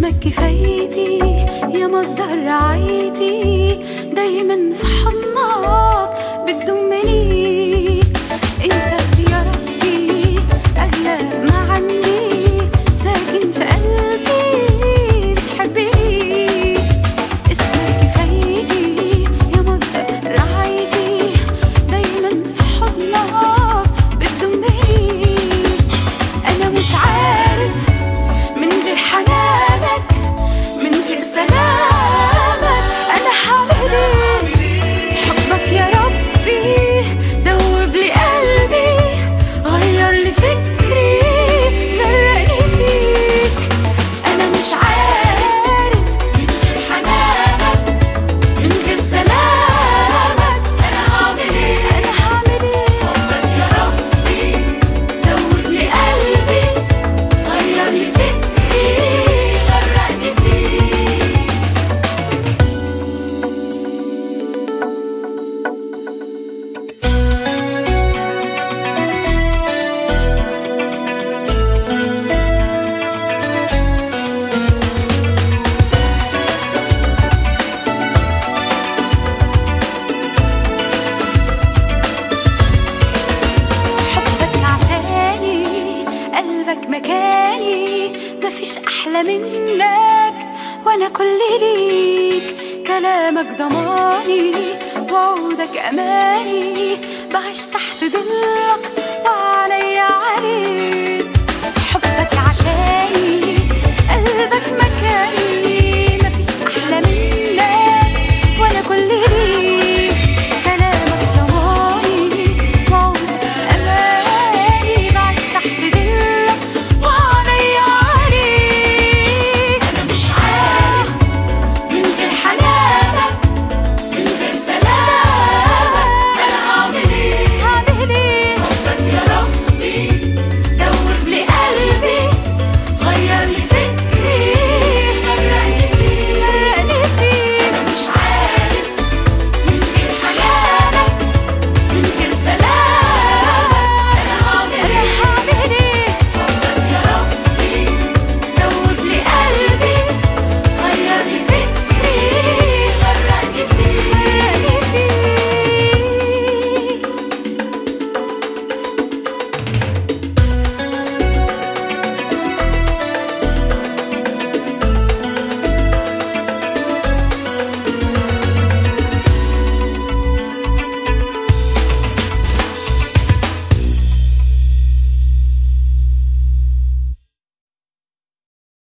اسمك كفايتي يا مصدر رعايتي دايما في حضنك بتضمني. انت مفيش أحلى منك وأنا كل ليك. كلامك ضماني وعودك أماني. بعيش تحت ظلك وعليا عليك.